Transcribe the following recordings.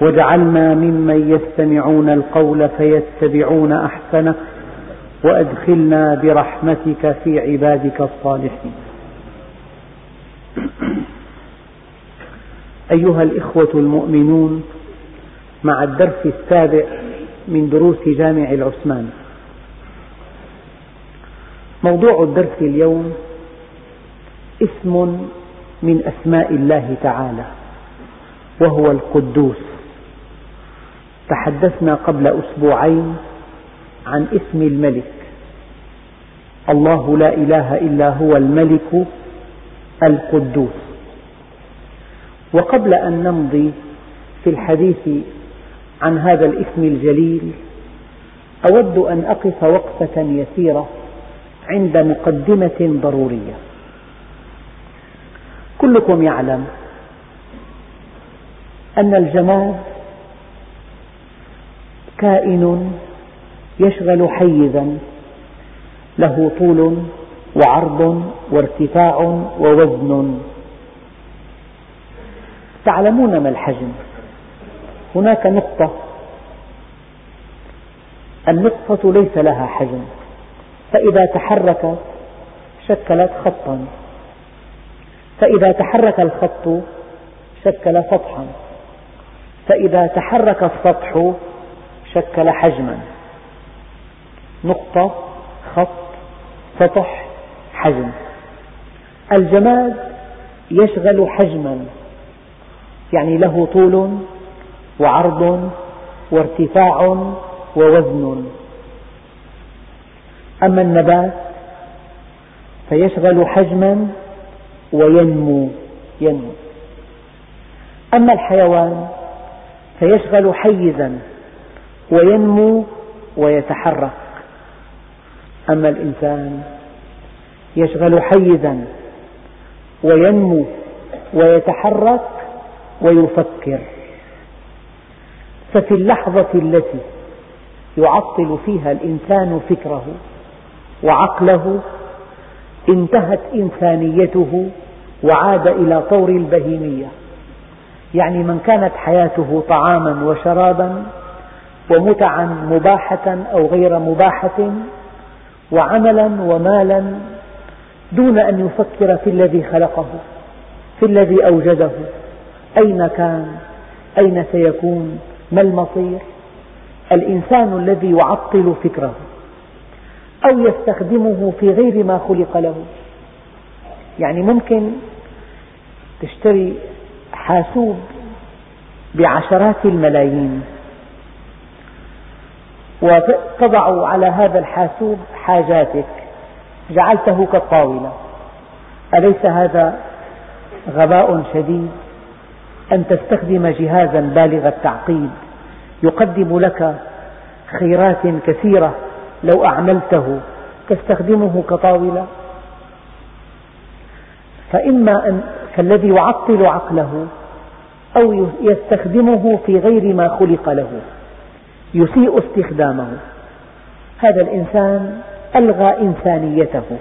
واجعلنا ممن يستمعون القول فيتبعون أحسنه وأدخلنا برحمتك في عبادك الصالحين. أيها الإخوة المؤمنون مع الدرس السابع من دروس جامع العثمان. موضوع الدرس اليوم اسم من أسماء الله تعالى وهو القدوس. تحدثنا قبل أسبوعين عن اسم الملك. الله لا إله إلا هو الملك القدوس. وقبل أن نمضي في الحديث عن هذا الاسم الجليل أود أن أقف وقفة يسيرة عند مقدمة ضرورية. كلكم يعلم أن الجماد كائن يشغل حيزا. له طول وعرض وارتفاع ووزن. تعلمون ما الحجم؟ هناك نقطة. النقطة ليس لها حجم. فإذا تحركت شكلت خطا. فإذا تحرك الخط شكل سطحا. فإذا تحرك السطح شكل حجما. نقطة خط سطح حجم. الجماد يشغل حجما. يعني له طول وعرض وارتفاع ووزن. أما النبات فيشغل حجما وينمو ينمو. أما الحيوان فيشغل حيزا. وينمو ويتحرك. أما الإنسان يشغل حيزا وينمو ويتحرك ويفكر. ففي اللحظة التي يعطل فيها الإنسان فكره وعقله انتهت إنسانيته وعاد إلى طور البهيمية. يعني من كانت حياته طعاما وشرابا ومتعا مباحة أو غير مباحة وعملا ومالا دون أن يفكر في الذي خلقه في الذي أوجده أين كان أين سيكون ما المصير؟ الإنسان الذي يعطل فكره أو يستخدمه في غير ما خلق له. يعني ممكن تشتري حاسوب بعشرات الملايين. وتضع على هذا الحاسوب حاجاتك. جعلته كالطاولة. أليس هذا غباء شديد؟ أن تستخدم جهازا بالغ التعقيد يقدم لك خيرات كثيرة لو أعملته تستخدمه كطاولة. فإما أن فالذي يعطل عقله أو يستخدمه في غير ما خلق له. يسيء استخدامه. هذا الإنسان ألغى إنسانيته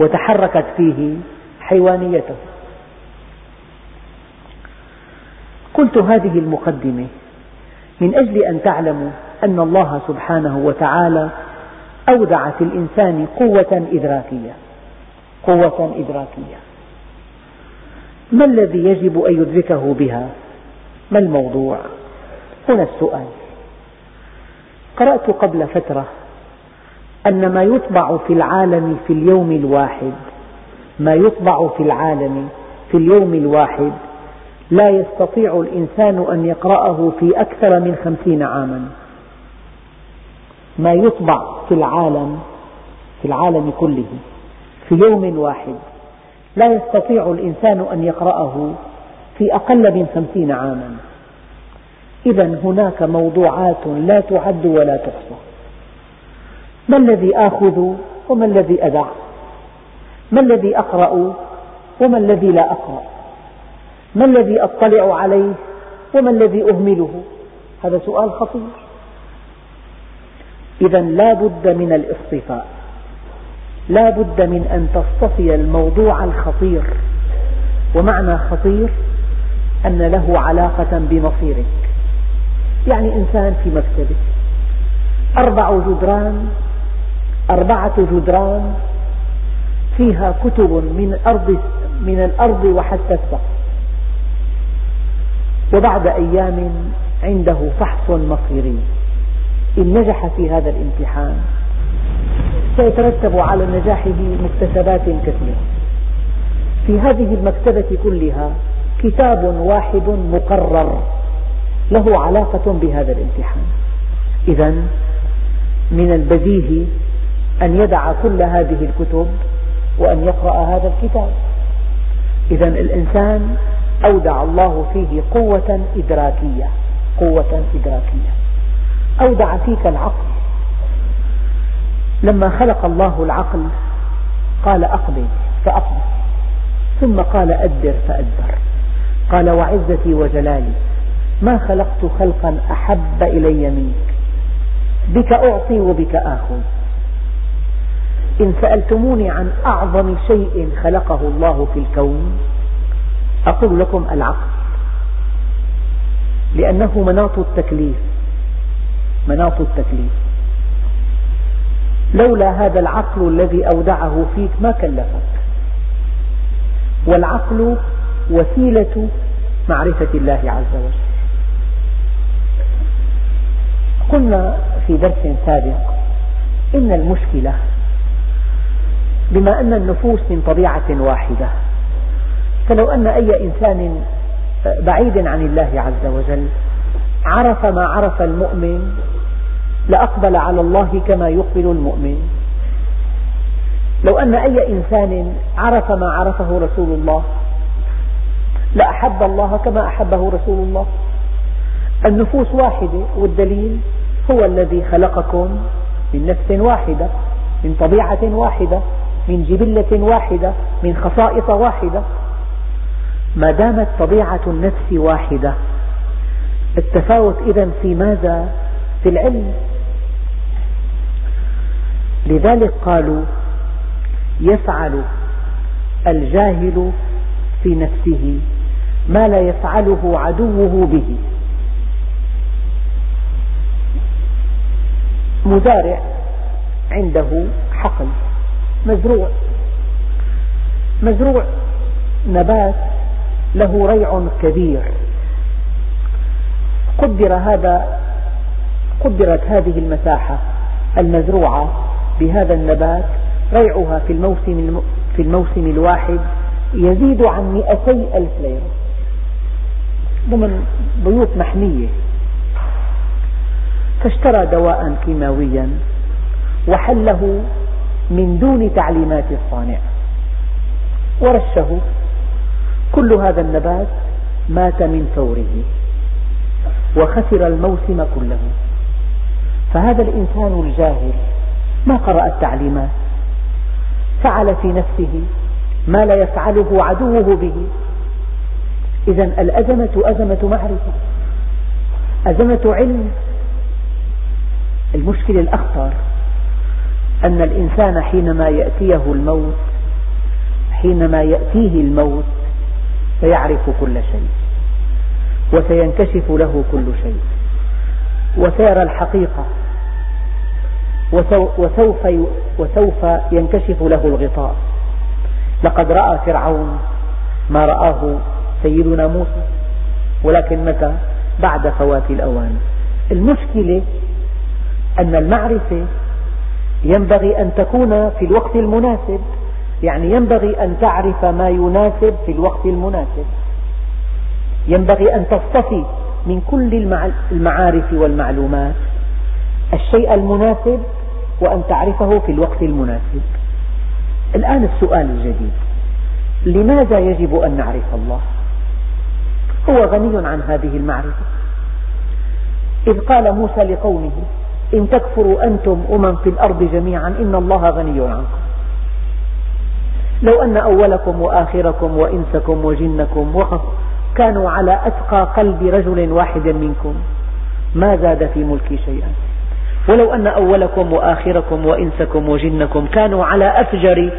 وتحركت فيه حيوانيته. قلت هذه المقدمة من أجل أن تعلموا أن الله سبحانه وتعالى أودع في الإنسان قوة إدراكية. قوة إدراكية. ما الذي يجب أن يدركه بها؟ ما الموضوع؟ هنا السؤال. قرأت قبل فترة أن ما يطبع في العالم في اليوم الواحد ما يطبع في العالم في اليوم الواحد لا يستطيع الإنسان أن يقرأه في أكثر من خمسين عاما. ما يطبع في العالم في العالم كله في يوم واحد لا يستطيع الإنسان أن يقرأه في أقل من خمسين عاما. إذا هناك موضوعات لا تعد ولا تحصى. ما الذي آخذ وما الذي أدع؟ ما الذي أقرأ وما الذي لا أقرأ؟ ما الذي أطلع عليه وما الذي أهمله؟ هذا سؤال خطير. إذا لا بد من الاصطفاء. لا بد من أن تصطفي الموضوع الخطير. ومعنى خطير أن له علاقة بمصيرك. يعني إنسان في مكتبه. أربع جدران أربعة جدران فيها كتب من الأرض, من الأرض وحتى السقف. وبعد أيام عنده فحص مصيري. إن نجح في هذا الامتحان سيترتب على نجاحه مكتسبات كثيرة. في هذه المكتبة كلها كتاب واحد مقرر. له علاقة بهذا الامتحان. إذا من البديهي أن يدع كل هذه الكتب وأن يقرأ هذا الكتاب. إذا الإنسان أودع الله فيه قوة إدراكية قوة إدراكية. أودع فيك العقل. لما خلق الله العقل قال أقبل فأقبل ثم قال أدبر فأدبر. قال وعزتي وجلالي ما خلقت خلقا أحب إلي منك. بك أعطي وبك آخذ. إن سألتموني عن أعظم شيء خلقه الله في الكون أقول لكم العقل. لأنه مناط التكليف. مناط التكليف. لولا هذا العقل الذي أودعه فيك ما كلفك. والعقل وسيلة معرفة الله عز وجل. قلنا في درس سابق إن المشكلة بما أن النفوس من طبيعة واحدة. فلو أن أي إنسان بعيد عن الله عز وجل عرف ما عرف المؤمن لأقبل على الله كما يقبل المؤمن. لو أن أي إنسان عرف ما عرفه رسول الله لأحب الله كما أحبه رسول الله. النفوس واحدة والدليل هو الذي خلقكم من نفس واحدة من طبيعة واحدة من جبلة واحدة من خصائص واحدة. ما دامت طبيعة النفس واحدة التفاوت إذا في ماذا؟ في العلم. لذلك قالوا يفعل الجاهل في نفسه ما لا يفعله عدوه به. مزارع عنده حقل مزروع. مزروع نبات له ريع كبير. قدر هذا قدرت هذه المساحة المزروعة بهذا النبات ريعها في الموسم في الموسم الواحد يزيد عن مئتي ألف ليرة. ضمن بيوت محمية. فاشترى دواء كيماويا وحله من دون تعليمات الصانع. ورشه كل هذا النبات مات من فوره وخسر الموسم كله. فهذا الإنسان الجاهل ما قرأ التعليمات فعل في نفسه ما لا يفعله عدوه به. إذا الأزمة أزمة معرفة أزمة علم المشكلة الأخطر أن الإنسان حينما يأتيه الموت حينما يأتيه الموت سيعرف كل شيء وسينكشف له كل شيء وسيرى الحقيقة وسوف, وسوف ينكشف له الغطاء. لقد رأى فرعون ما رآه سيدنا موسى ولكن متى؟ بعد فوات الأوان. المشكلة أن المعرفة ينبغي أن تكون في الوقت المناسب يعني ينبغي أن تعرف ما يناسب في الوقت المناسب. ينبغي أن تصطفي من كل المعارف والمعلومات الشيء المناسب وأن تعرفه في الوقت المناسب. الآن السؤال الجديد. لماذا يجب أن نعرف الله؟ هو غني عن هذه المعرفة. إذ قال موسى لقومه إن تكفروا أنتم ومن في الأرض جميعا إن الله غني عنكم. لو أن أولكم وآخركم وإنسكم وجنكم كانوا على أتقى قلب رجل واحد منكم ما زاد في ملكي شيئا. ولو أن أولكم وآخركم وإنسكم وجنكم كانوا على أفجر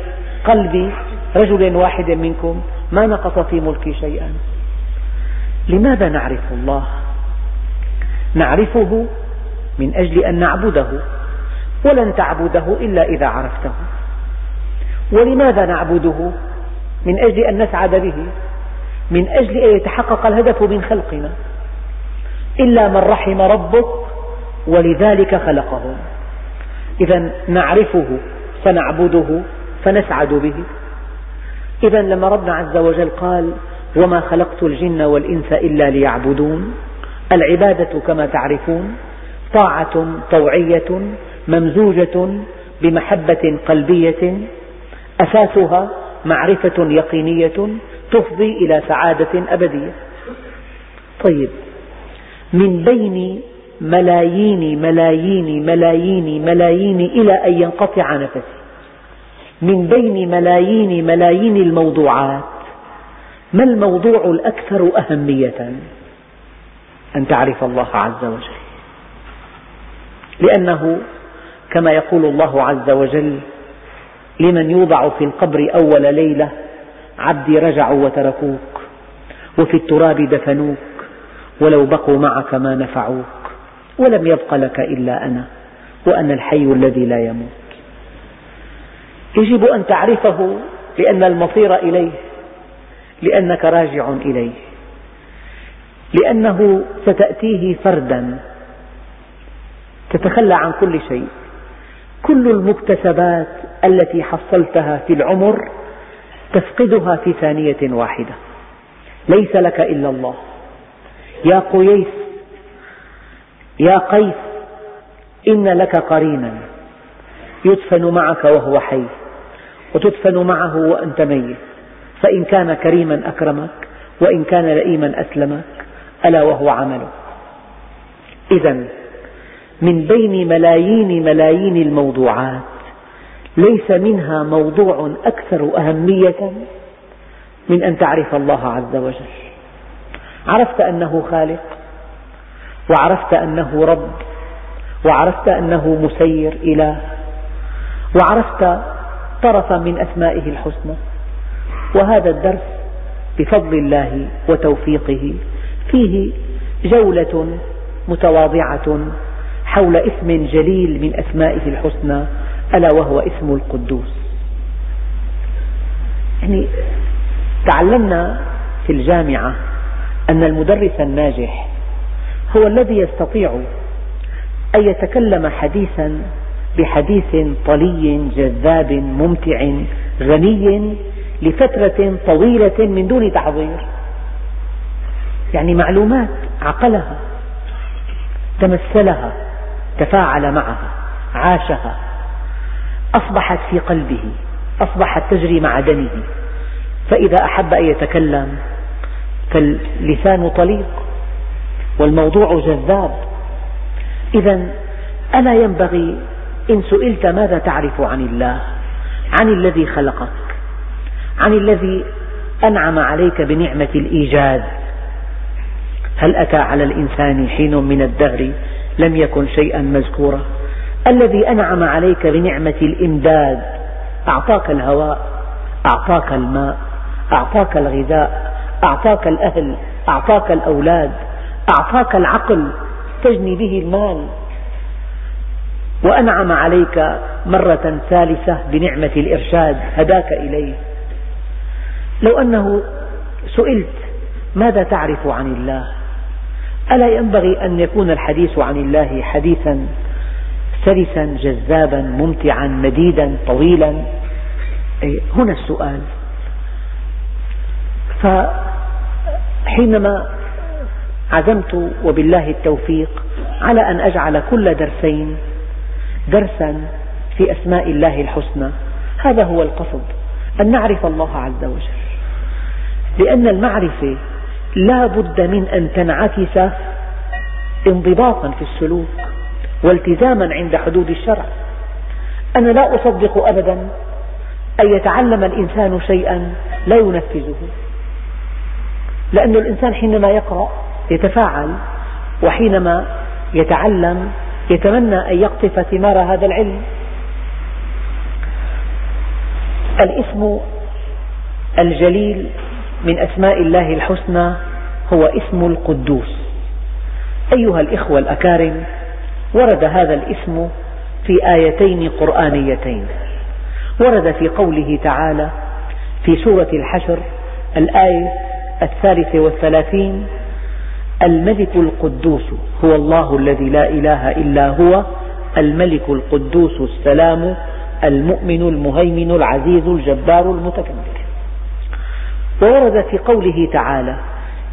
قلب رجل واحد منكم ما نقص في ملكي شيئا. لماذا نعرف الله؟ نعرفه من أجل أن نعبده ولن تعبده إلا إذا عرفته. ولماذا نعبده؟ من أجل أن نسعد به من أجل أن يتحقق الهدف من خلقنا. إلا من رحم ربك ولذلك خلقهم. إذا نعرفه فنعبده فنسعد به. إذا لما ربنا عز وجل قال وما خلقت الجن والإنس إلا ليعبدون العبادة كما تعرفون طاعة طوعية ممزوجة بمحبة قلبية أساسها معرفة يقينية تفضي إلى سعادة أبدية. طيب من بين ملايين ملايين ملايين ملايين إلى أن ينقطع نفسي من بين ملايين ملايين الموضوعات ما الموضوع الأكثر أهمية؟ أن تعرف الله عز وجل. لأنه كما يقول الله عز وجل لمن يوضع في القبر أول ليلة عبدي رجعوا وتركوك وفي التراب دفنوك ولو بقوا معك ما نفعوك ولم يبق لك إلا أنا وأنا الحي الذي لا يموت. يجب أن تعرفه لأن المصير إليه لأنك راجع إليه لأنه ستأتيه فردا تتخلى عن كل شيء. كل المكتسبات التي حصلتها في العمر تفقدها في ثانية واحدة. ليس لك إلا الله. يا قيس يا قيس إن لك قرينا يدفن معك وهو حي وتدفن معه وأنت ميت. فإن كان كريما أكرمك وإن كان لئيما أسلمك ألا وهو عملك. إذا من بين ملايين ملايين الموضوعات. ليس منها موضوع أكثر أهمية من أن تعرف الله عز وجل. عرفت أنه خالق وعرفت أنه رب وعرفت أنه مسير إله وعرفت طرفا من أسمائه الحسنى. وهذا الدرس بفضل الله وتوفيقه فيه جولة متواضعة حول اسم جليل من أسمائه الحسنى ألا وهو اسم القدوس. يعني تعلمنا في الجامعة أن المدرس الناجح هو الذي يستطيع أن يتكلم حديثا بحديث طلي جذاب ممتع غني لفترة طويلة من دون تحضير. يعني معلومات عقلها تمثلها تفاعل معها عاشها أصبحت في قلبه أصبحت تجري مع دمه. فإذا أحب أن يتكلم فاللسان طليق والموضوع جذاب. إذا ألا ينبغي إن سئلت ماذا تعرف عن الله عن الذي خلقك عن الذي أنعم عليك بنعمة الإيجاد؟ هل أتى على الإنسان حين من الدهر لم يكن شيئا مذكورا. الذي أنعم عليك بنعمة الإمداد أعطاك الهواء أعطاك الماء أعطاك الغذاء أعطاك الأهل أعطاك الأولاد أعطاك العقل تجني به المال. وأنعم عليك مرة ثالثة بنعمة الإرشاد هداك إليه. لو أنه سئلت ماذا تعرف عن الله؟ ألا ينبغي أن يكون الحديث عن الله حديثا سلسا جذابا ممتعا مديدا طويلا؟ هنا السؤال. فحينما عزمت وبالله التوفيق على أن أجعل كل درسين درسا في أسماء الله الحسنى هذا هو القصد أن نعرف الله عز وجل. لأن المعرفة لا بد من أن تنعكس انضباطا في السلوك والتزاما عند حدود الشرع. أنا لا أصدق أبدا أن يتعلم الإنسان شيئا لا ينفذه لأن الإنسان حينما يقرأ يتفاعل وحينما يتعلم يتمنى أن يقطف ثمار هذا العلم. الاسم الجليل من أسماء الله الحسنى هو اسم القدوس. أيها الإخوة الأكارم ورد هذا الاسم في آيتين قرآنيتين. ورد في قوله تعالى في سورة الحشر الآية الثالثة والثلاثين الملك القدوس هو الله الذي لا إله إلا هو الملك القدوس السلام المؤمن المهيمن العزيز الجبار المتكبر. وورد في قوله تعالى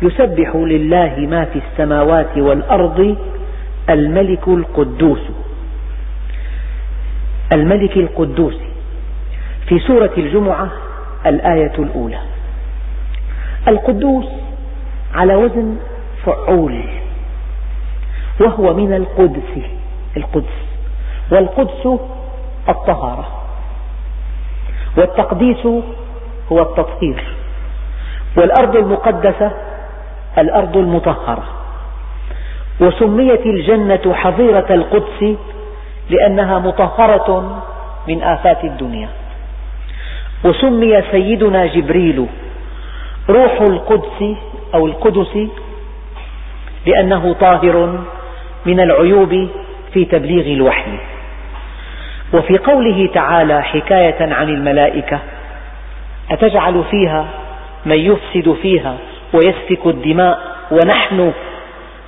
يسبح لله ما في السماوات والأرض الملك القدوس. الملك القدوس. في سورة الجمعة الآية الأولى. القدوس على وزن فعول وهو من القدس القدس والقدس الطهارة والتقديس هو التطهير. والأرض المقدسة الأرض المطهرة. وسميت الجنة حظيرة القدس لأنها مطهرة من آفات الدنيا. وسمي سيدنا جبريل روح القدس أو القدس لأنه طاهر من العيوب في تبليغ الوحي. وفي قوله تعالى حكاية عن الملائكة أتجعل فيها من يفسد فيها ويسفك الدماء ونحن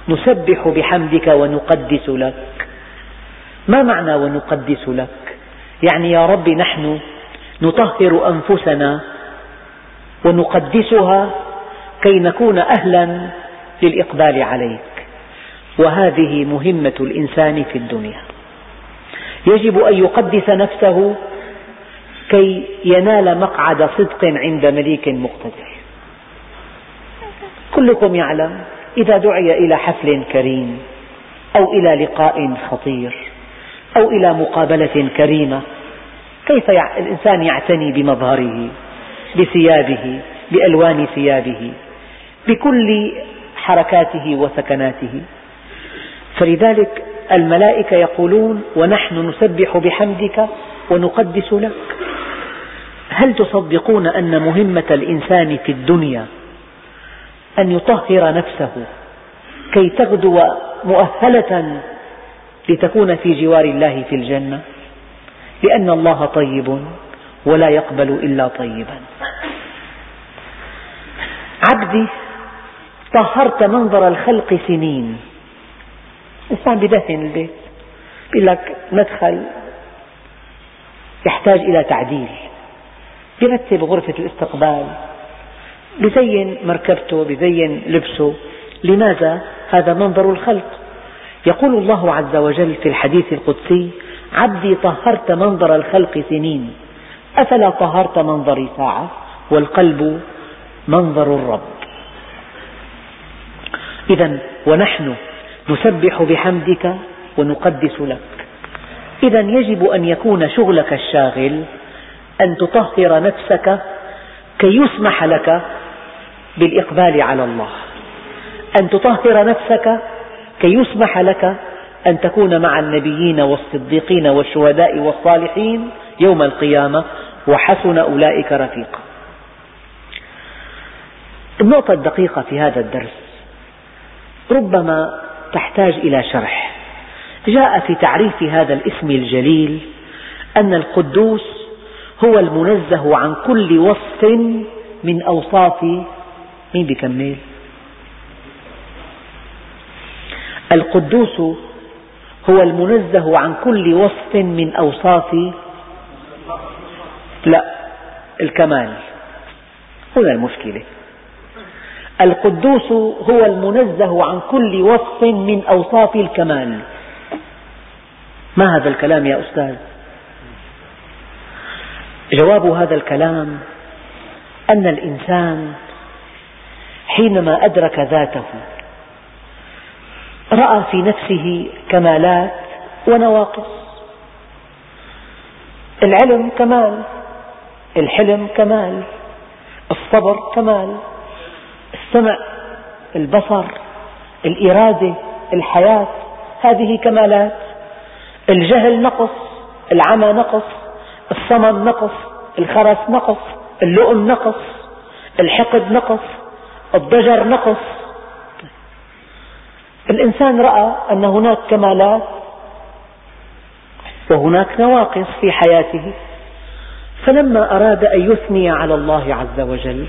نسبح بحمدك ونقدس لك. ما معنى ونقدس لك؟ يعني يا رب نحن نطهر أنفسنا ونقدسها كي نكون أهلا للإقبال عليك. وهذه مهمة الإنسان في الدنيا. يجب أن يقدس نفسه كي ينال مقعد صدق عند مليك مقتدر. كلكم يعلم إذا دعي إلى حفل كريم أو إلى لقاء خطير أو إلى مقابلة كريمة. كيف الإنسان يعتني بمظهره بثيابه بألوان ثيابه بكل حركاته وسكناته. فلذلك الملائكة يقولون ونحن نسبح بحمدك ونقدس لك. هل تصدقون أن مهمة الإنسان في الدنيا أن يطهر نفسه كي تغدو مؤهلة لتكون في جوار الله في الجنة. لأن الله طيب ولا يقبل إلا طيبا. عبدي طهرت منظر الخلق سنين. إنسان بدهن البيت يقول لك مدخل يحتاج إلى تعديل. يرتب غرفة الاستقبال بزين مركبته بزين لبسه. لماذا؟ هذا منظر الخلق. يقول الله عز وجل في الحديث القدسي عبدي طهرت منظر الخلق سنين. أفلا طهرت منظري ساعة والقلب منظر الرب. إذا ونحن نسبح بحمدك ونقدس لك. إذا يجب أن يكون شغلك الشاغل أن تطهر نفسك كي يسمح لك بالإقبال على الله. أن تطهر نفسك كي يسمح لك أن تكون مع النبيين والصديقين والشهداء والصالحين يوم القيامة وحسن أولئك رفيقا. النقطة الدقيقة في هذا الدرس ربما تحتاج إلى شرح. جاء في تعريف هذا الاسم الجليل أن القدوس هو المنزه عن كل وصف من أوصاف مين بيكمل؟ القدوس هو المنزه عن كل وصف من أوصاف لا الكمال. هنا المشكلة. القدوس هو المنزه عن كل وصف من أوصاف الكمال. ما هذا الكلام يا أستاذ؟ جواب هذا الكلام أن الإنسان حينما أدرك ذاته. رأى في نفسه كمالات ونواقص. العلم كمال الحلم كمال الصبر كمال السمع البصر الإرادة الحياة هذه كمالات. الجهل نقص العمى نقص الصمم نقص الخرس نقص اللؤم نقص الحقد نقص. الضجر نقص. الإنسان رأى أن هناك كمالات وهناك نواقص في حياته. فلما أراد أن يثني على الله عز وجل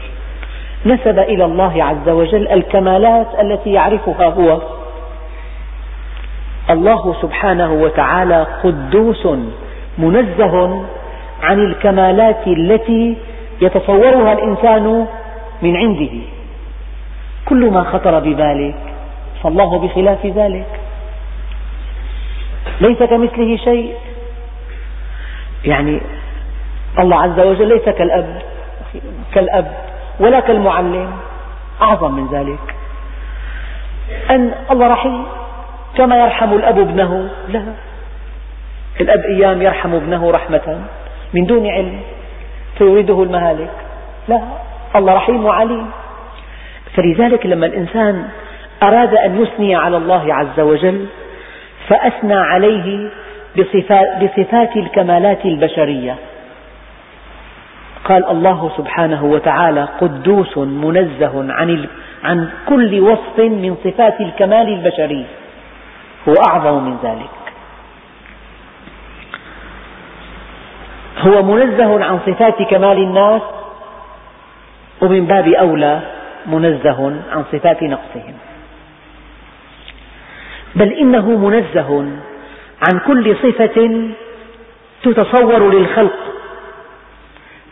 نسب إلى الله عز وجل الكمالات التي يعرفها هو. الله سبحانه وتعالى قدوس منزه عن الكمالات التي يتصورها الإنسان من عنده. كل ما خطر ببالك فالله بخلاف ذلك. ليس كمثله شيء. يعني الله عز وجل ليس كالأب كالأب ولا كالمعلم. أعظم من ذلك. أن الله رحيم. كما يرحم الأب ابنه لا. الأب أيام يرحم ابنه رحمة من دون علم فيريده المهالك لا. الله رحيم وعليم. فلذلك لما الإنسان أراد أن يثني على الله عز وجل فأثنى عليه بصفات الكمالات البشرية. قال الله سبحانه وتعالى قدوس منزه عن عن كل وصف من صفات الكمال البشري. هو أعظم من ذلك. هو منزه عن صفات كمال الناس ومن باب أولى منزه عن صفات نقصهم. بل إنه منزه عن كل صفة تتصور للخلق.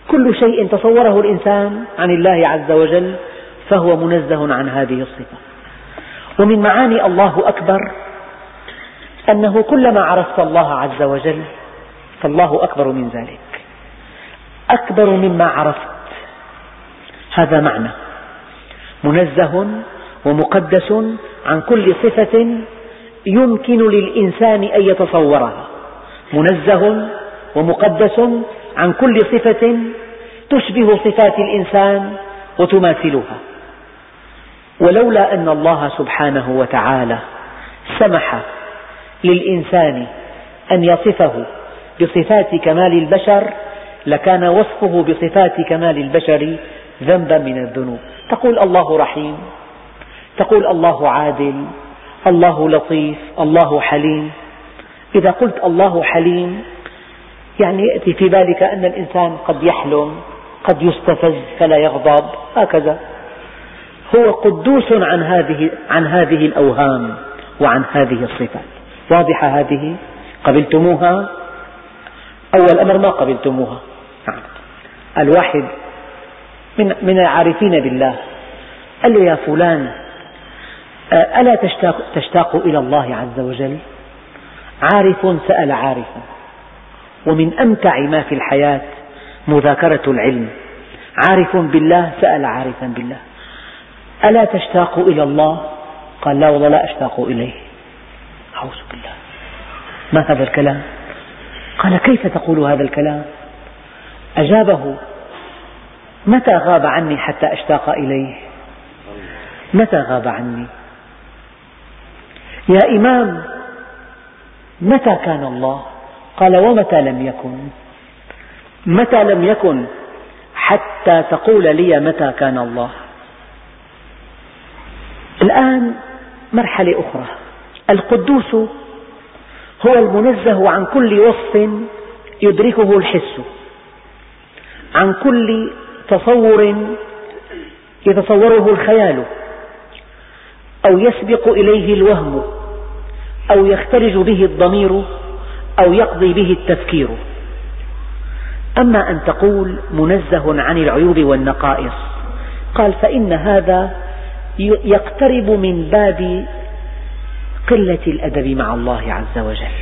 كل شيء تصوره الإنسان عن الله عز وجل فهو منزه عن هذه الصفة. ومن معاني الله أكبر أنه كلما عرفت الله عز وجل فالله أكبر من ذلك. أكبر مما عرفت. هذا معنى. منزه ومقدس عن كل صفة يمكن للإنسان أن يتصورها. منزه ومقدس عن كل صفة تشبه صفات الإنسان وتماثلها. ولولا أن الله سبحانه وتعالى سمح للإنسان أن يصفه بصفات كمال البشر لكان وصفه بصفات كمال البشر ذنبا من الذنوب. تقول الله رحيم تقول الله عادل الله لطيف الله حليم. إذا قلت الله حليم يعني يأتي في بالك أن الإنسان قد يحلم قد يستفز فلا يغضب هكذا. هو قدوس عن هذه عن هذه الأوهام وعن هذه الصفات. واضحة هذه؟ قبلتموها؟ أول أمر ما قبلتموها؟ نعم. الواحد من من العارفين بالله. قال له يا فلان ألا تشتاق, تشتاق إلى الله عز وجل؟ عارف سأل عارفا ومن أمتع ما في الحياة مذاكرة العلم. عارف بالله؟ سأل عارفا بالله. ألا تشتاق إلى الله؟ قال لا والله لا أشتاق إليه. أعوذ بالله. ما هذا الكلام؟ قال كيف تقول هذا الكلام؟ أجابه متى غاب عني حتى أشتاق إليه؟ متى غاب عني؟ يا إمام متى كان الله؟ قال ومتى لم يكن؟ متى لم يكن حتى تقول لي متى كان الله؟ الآن مرحلة أخرى. القدوس هو المنزه عن كل وصف يدركه الحس عن كل تصور يتصوره الخيال أو يسبق إليه الوهم أو يخترج به الضمير أو يقضي به التفكير. أما أن تقول منزه عن العيوب والنقائص قال فإن هذا يقترب من باب قلة الأدب مع الله عز وجل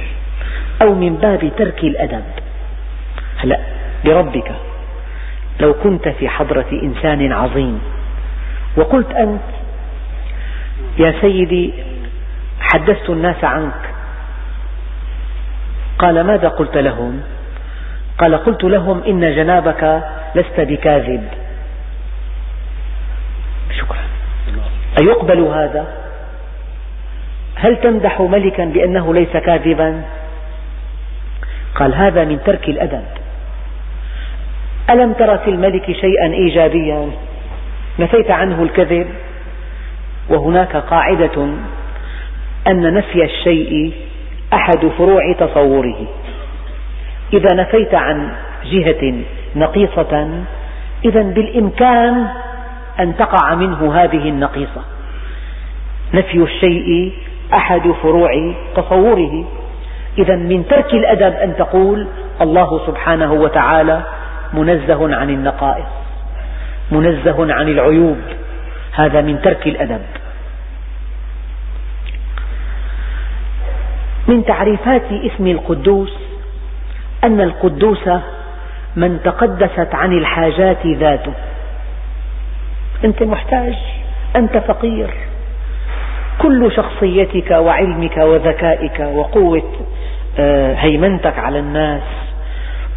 أو من باب ترك الأدب. هلأ بربك لو كنت في حضرة إنسان عظيم. وقلت أنت يا سيدي حدثت الناس عنك. قال ماذا قلت لهم؟ قال قلت لهم إن جنابك لست بكاذب. شكرا. أيقبل هذا؟ هل تمدح ملكا بأنه ليس كاذبا؟ قال هذا من ترك الأدب. ألم تر في الملك شيئا إيجابيا؟ نفيت عنه الكذب. وهناك قاعدة أن نفي الشيء أحد فروع تصوره. إذا نفيت عن جهة نقيصة إذا بالإمكان أن تقع منه هذه النقيصة. نفي الشيء أحد فروع تصوره. إذا من ترك الأدب أن تقول الله سبحانه وتعالى منزه عن النقائص منزه عن العيوب. هذا من ترك الأدب. من تعريفات اسم القدوس أن القدوس من تقدست عن الحاجات ذاته. أنت محتاج أنت فقير. كل شخصيتك وعلمك وذكائك وقوة آه، هيمنتك على الناس.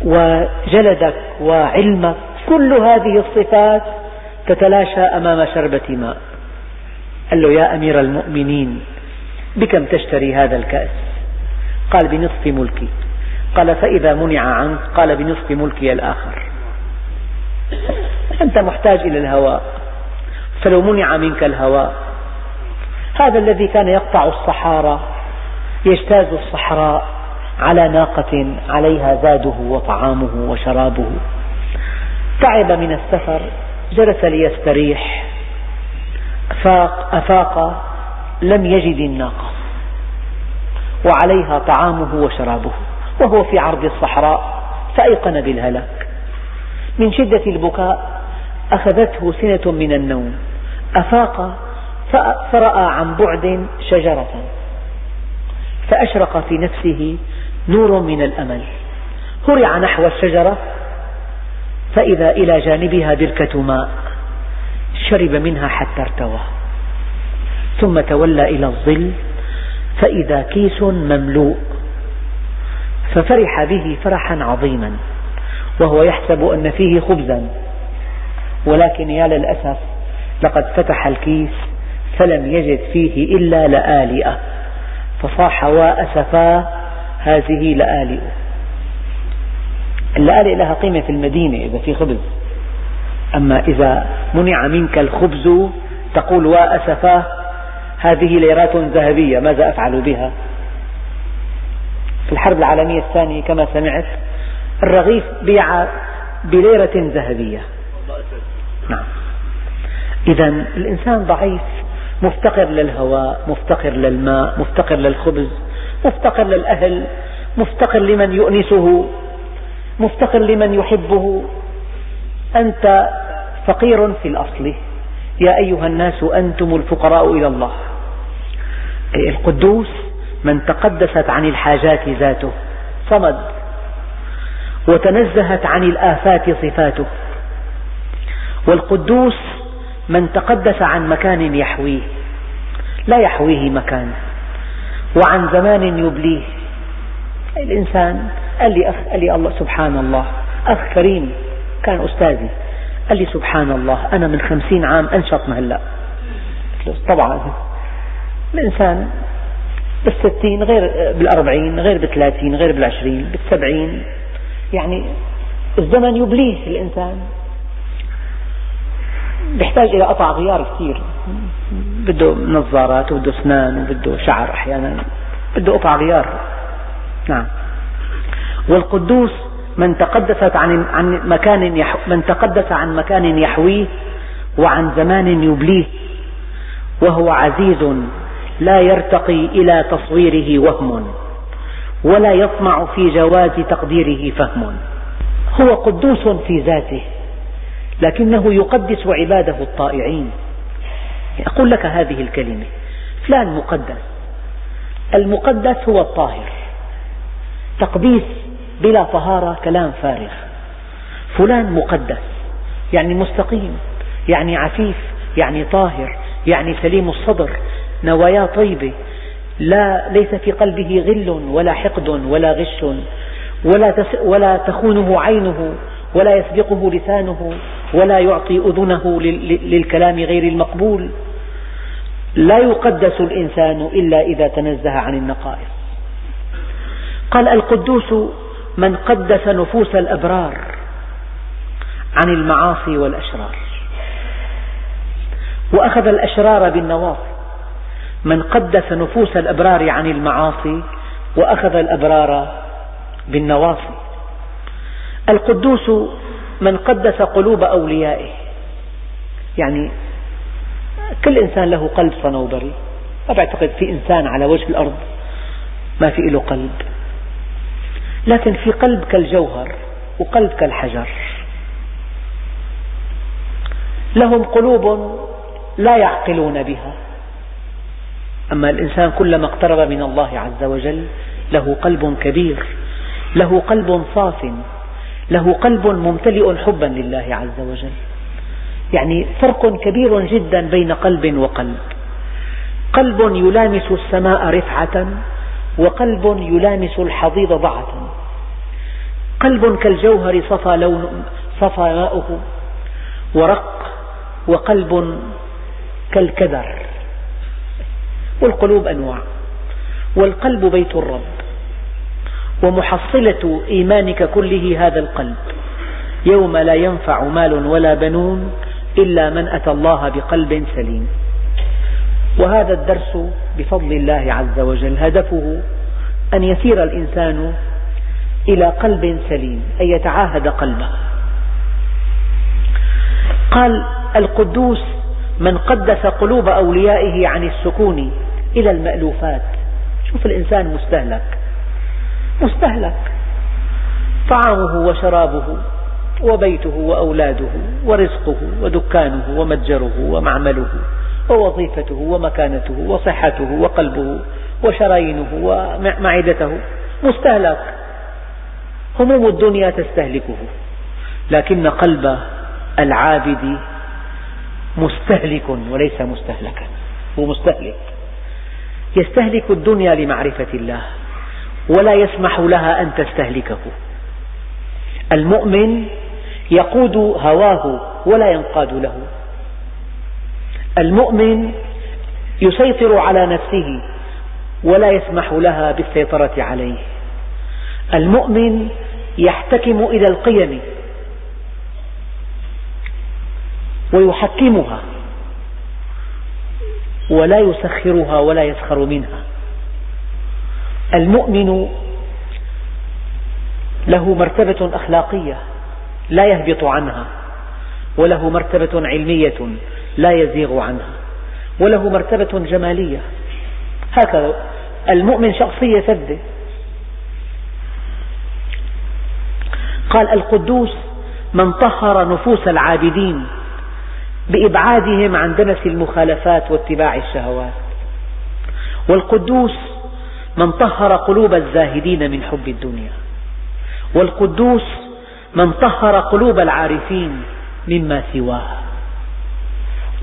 وجلدك وعلمك كل هذه الصفات تتلاشى أمام شربة ماء. قال له يا أمير المؤمنين بكم تشتري هذا الكأس؟ قال بنصف ملكي. قال فإذا منع عنك؟ قال بنصف ملكي الآخر. أنت محتاج إلى الهواء فلو منع منك الهواء هذا الذي كان يقطع الصحارى يجتاز الصحراء على ناقة عليها زاده وطعامه وشرابه. تعب من السفر جلس ليستريح. أفاق, أفاق لم يجد الناقة. وعليها طعامه وشرابه. وهو في عرض الصحراء فأيقن بالهلاك. من شدة البكاء أخذته سنة من النوم. أفاق فرأى عن بعد شجرة. فأشرق في نفسه نور من الأمل. هرع نحو الشجرة فإذا إلى جانبها بركة ماء شرب منها حتى ارتوى. ثم تولى إلى الظل فإذا كيس مملوء. ففرح به فرحا عظيما وهو يحسب أن فيه خبزا. ولكن يا للأسف لقد فتح الكيس فلم يجد فيه إلا لآلئة. فصاح وأسفاه هذه لآلئ. اللآلئ لها قيمة في المدينة إذا في خبز. أما إذا منع منك الخبز تقول وأسفاه هذه ليرات ذهبية ماذا أفعل بها؟ في الحرب العالمية الثانية كما سمعت الرغيف بيع بليرة ذهبية. نعم. إذا الإنسان ضعيف مفتقر للهواء مفتقر للماء مفتقر للخبز. مفتقر للأهل مفتقر لمن يؤنسه مفتقر لمن يحبه. أنت فقير في الأصل. يا أيها الناس أنتم الفقراء إلى الله. القدوس من تقدست عن الحاجات ذاته. صمد. وتنزهت عن الآفات صفاته. والقدوس من تقدس عن مكان يحويه. لا يحويه مكان. وعن زمان يبليه. الإنسان قال لي, أخ قال لي الله سبحان الله أخ كريم كان أستاذي. قال لي سبحان الله أنا من خمسين عام أنشط من هلأ طبعا. الإنسان بالستين غير بالأربعين غير بالثلاثين غير بالعشرين بالسبعين. يعني الزمن يبليه الإنسان. يحتاج إلى قطع غيار كثير. بده نظارات وبده أسنان وبده شعر أحيانا. بده قطع غيار. نعم. والقدوس من تقدست عن عن مكان من تقدس عن مكان يحويه وعن زمان يبليه وهو عزيز لا يرتقي إلى تصويره وهم ولا يطمع في جواز تقديره فهم. هو قدوس في ذاته. لكنه يقدس عباده الطائعين. أقول لك هذه الكلمة. فلان مقدس. المقدس هو الطاهر. تقديس بلا طهارة كلام فارغ. فلان مقدس. يعني مستقيم. يعني عفيف. يعني طاهر. يعني سليم الصدر. نوايا طيبة. لا ليس في قلبه غل ولا حقد ولا غش ولا, ولا تخونه عينه. ولا يسبقه لسانه ولا يعطي أذنه للكلام غير المقبول. لا يقدس الإنسان إلا إذا تنزه عن النقائص. قال القدوس من قدس نفوس الأبرار عن المعاصي والأشرار. وأخذ الأشرار بالنواصي. من قدس نفوس الأبرار عن المعاصي وأخذ الأبرار بالنواصي. القدوس من قدس قلوب أوليائه. يعني كل إنسان له قلب صنوبري. ما بعتقد في إنسان على وجه الأرض ما في له قلب. لكن في قلب كالجوهر وقلب كالحجر. لهم قلوب لا يعقلون بها. أما الإنسان كلما اقترب من الله عز وجل له قلب كبير له قلب صاف له قلب ممتلئ حبا لله عز وجل. يعني فرق كبير جدا بين قلب وقلب. قلب يلامس السماء رفعة وقلب يلامس الحضيض ضعة قلب كالجوهر صفى لون صفى ماؤه. ورق وقلب كالكدر. والقلوب أنواع. والقلب بيت الرب. ومحصلة إيمانك كله هذا القلب. يوم لا ينفع مال ولا بنون إلا من أتى الله بقلب سليم. وهذا الدرس بفضل الله عز وجل. هدفه أن يسير الإنسان إلى قلب سليم أن يتعاهد قلبه. قال القدوس من قدس قلوب أوليائه عن السكون إلى المألوفات. شوف الإنسان مستهلك. مستهلك. طعامه وشرابه وبيته وأولاده ورزقه ودكانه ومتجره ومعمله ووظيفته ومكانته وصحته وقلبه وشرايينه ومعدته مستهلك. هموم الدنيا تستهلكه لكن قلب العابد مستهلك وليس مستهلكا. هو مستهلك. يستهلك الدنيا لمعرفة الله. ولا يسمح لها أن تستهلكه. المؤمن يقود هواه ولا ينقاد له. المؤمن يسيطر على نفسه ولا يسمح لها بالسيطرة عليه. المؤمن يحتكم إلى القيم ويحكمها ولا يسخرها ولا يسخر منها. المؤمن له مرتبة أخلاقية لا يهبط عنها وله مرتبة علمية لا يزيغ عنها وله مرتبة جمالية. هكذا المؤمن شخصية فذة قال القدوس من طهر نفوس العابدين بإبعادهم عن دنس المخالفات واتباع الشهوات. والقدوس من طهر قلوب الزاهدين من حب الدنيا والقدوس من طهر قلوب العارفين مما سواه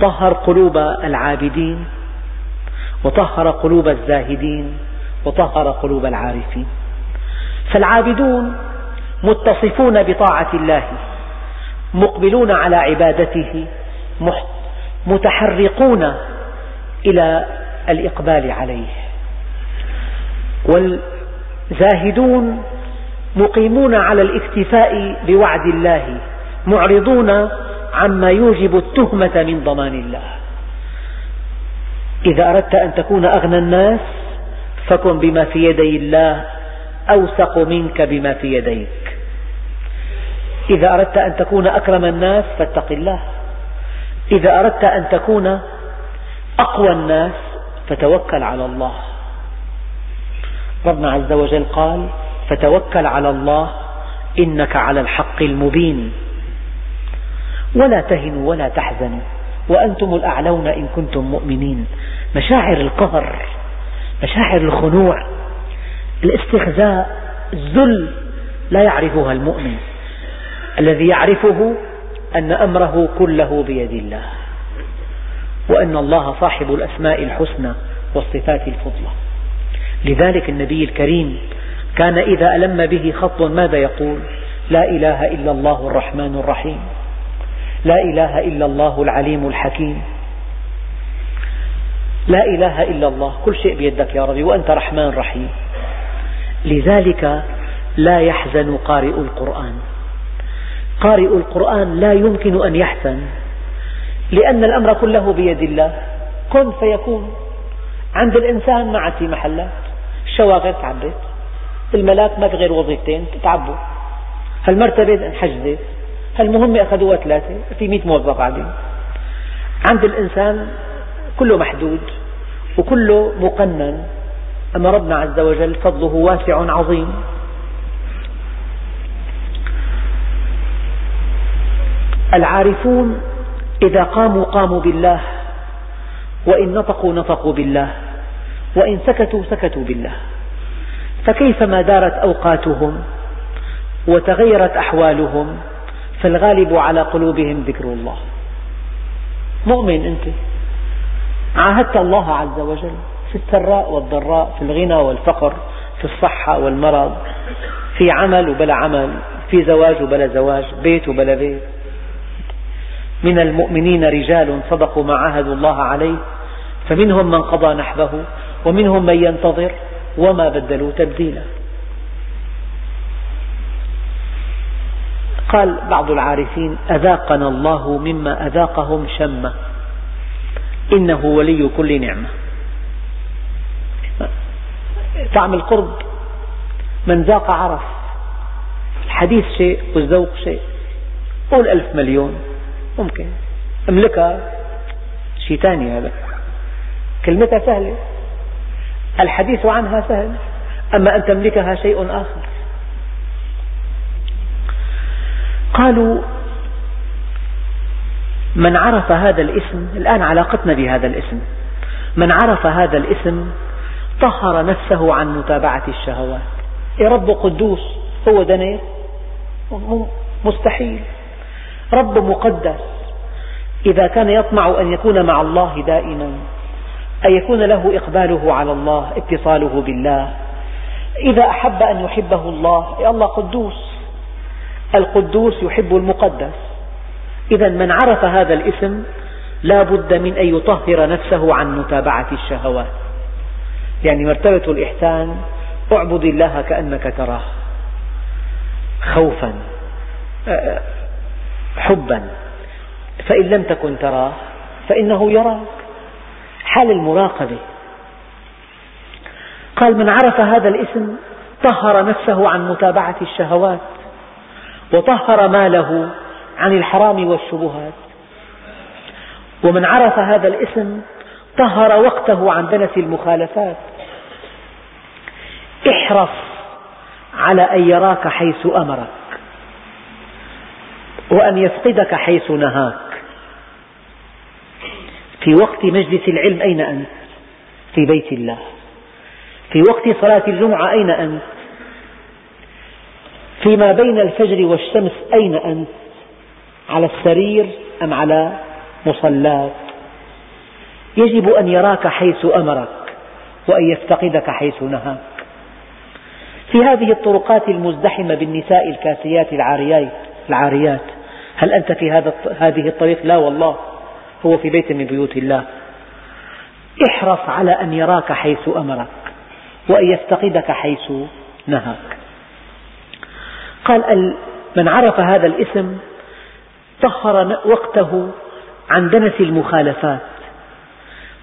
طهر قلوب العابدين وطهر قلوب الزاهدين وطهر قلوب العارفين. فالعابدون متصفون بطاعة الله مقبلون على عبادته متحرقون إلى الإقبال عليه. والزاهدون مقيمون على الاكتفاء بوعد الله معرضون عما يوجب التهمة من ضمان الله. إذا أردت أن تكون أغنى الناس فكن بما في يدي الله أوثق منك بما في يديك. إذا أردت أن تكون أكرم الناس فاتق الله. إذا أردت أن تكون أقوى الناس فتوكل على الله. ربنا عز وجل قال فتوكل على الله إنك على الحق المبين. ولا تهنوا ولا تحزنوا وأنتم الأعلون إن كنتم مؤمنين. مشاعر القهر مشاعر الخنوع الاستخزاء الذل لا يعرفها المؤمن. الذي يعرفه أن أمره كله بيد الله وأن الله صاحب الأسماء الحسنى والصفات الفضلى. لذلك النبي الكريم كان إذا ألم به خط ماذا يقول؟ لا إله إلا الله الرحمن الرحيم. لا إله إلا الله العليم الحكيم. لا إله إلا الله كل شيء بيدك يا ربي وأنت رحمن رحيم. لذلك لا يحزن قارئ القرآن. قارئ القرآن لا يمكن أن يحزن لأن الأمر كله بيد الله. كن فيكون. عند الإنسان ما عاد في محلات الشواغل تعبت. الملاك ما في غير وظيفتين تعبوا. هالمرتبة انحجزت هالمهمة أخذوها ثلاثة؟ في مئة موظف قاعدين. عند الإنسان كله محدود وكله مقنن. أما ربنا عز وجل فضله واسع عظيم. العارفون إذا قاموا قاموا بالله وإن نطقوا نطقوا بالله. وإن سكتوا سكتوا بالله. فكيفما دارت أوقاتهم وتغيرت أحوالهم فالغالب على قلوبهم ذكر الله. مؤمن أنت. عاهدت الله عز وجل في السراء والضراء في الغنى والفقر في الصحة والمرض في عمل وبلا عمل في زواج وبلا زواج بيت وبلا بيت. من المؤمنين رجال صدقوا ما عاهدوا الله عليه فمنهم من قضى نحبه ومنهم من ينتظر وما بدلوا تبديلا. قال بعض العارفين أذاقنا الله مما أذاقهم شمة. إنه ولي كل نعمة. طعم القرب من ذاق عرف. الحديث شيء والذوق شيء. قول ألف مليون ممكن. أملكها شيء ثاني هذا. كلمتها سهلة. الحديث عنها سهل أما أن تملكها شيء آخر. قالوا من عرف هذا الاسم الآن علاقتنا بهذا الاسم من عرف هذا الاسم طهر نفسه عن متابعة الشهوات. يا رب قدوس هو دنيا. مستحيل. رب مقدس إذا كان يطمع أن يكون مع الله دائما. أن يكون له إقباله على الله اتصاله بالله. إذا أحب أن يحبه الله يا الله قدوس. القدوس يحب المقدس. إذا من عرف هذا الاسم لا بد من أن يطهر نفسه عن متابعة الشهوات. يعني مرتبة الإحسان اعبد الله كأنك تراه. خوفا. حبا. فإن لم تكن تراه فإنه يراك حال المراقبة. قال من عرف هذا الاسم طهر نفسه عن متابعة الشهوات وطهر ماله عن الحرام والشبهات. ومن عرف هذا الاسم طهر وقته عن دنس المخالفات. احرص على أن يراك حيث أمرك وأن يفقدك حيث نهاك. في وقت مجلس العلم أين أنت؟ في بيت الله في وقت صلاة الجمعة أين أنت؟ فيما بين الفجر والشمس أين أنت؟ على السرير أم على مصلاك؟ يجب أن يراك حيث أمرك وأن يفتقدك حيث نهاك في هذه الطرقات المزدحمة بالنساء الكاسيات العاريات, هل أنت في هذه الطريق؟ لا والله هو في بيت من بيوت الله. احرص على أن يراك حيث أمرك وأن يفتقدك حيث نهاك. قال من عرف هذا الاسم طهر وقته عن دنس المخالفات